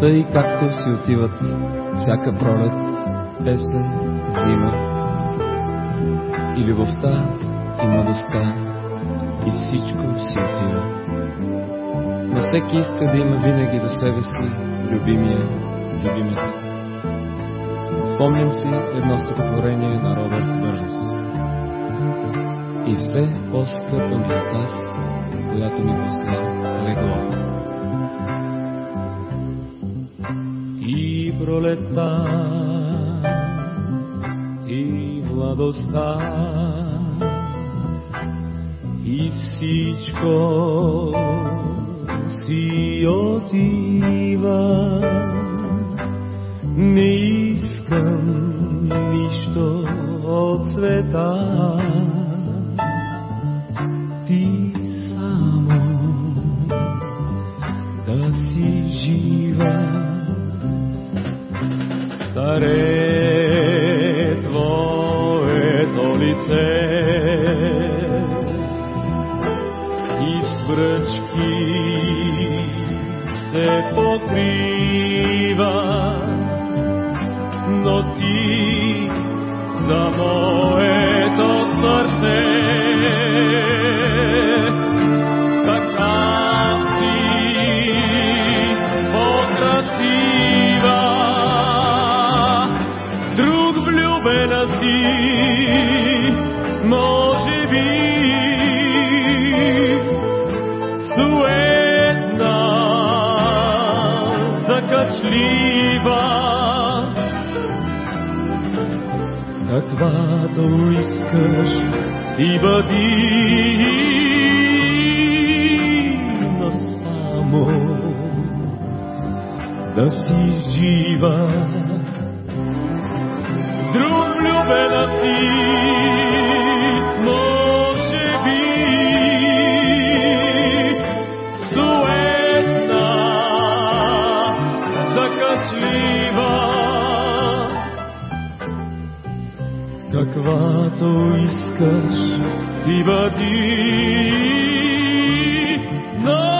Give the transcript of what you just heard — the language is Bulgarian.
Тъй както си отиват всяка пролет, есен, зима, и любовта, и младостта, и всичко си отива. Но всеки иска да има винаги до себе си любимия, любимата. Спомням си едно стихотворение на Робърт Бърнс. И все по-скъпа ми е таз, която ми посля легло. Пролета, и младостта, и всичко си отива. Не искам Старе твоето лице. И с бръчки се покрива, но ти за моето сърце Каквато искаш, ти бъди, но само да си жива. Друг влюбена си, може би, суетна, закачлива. Каквато искаш, ти бъди, но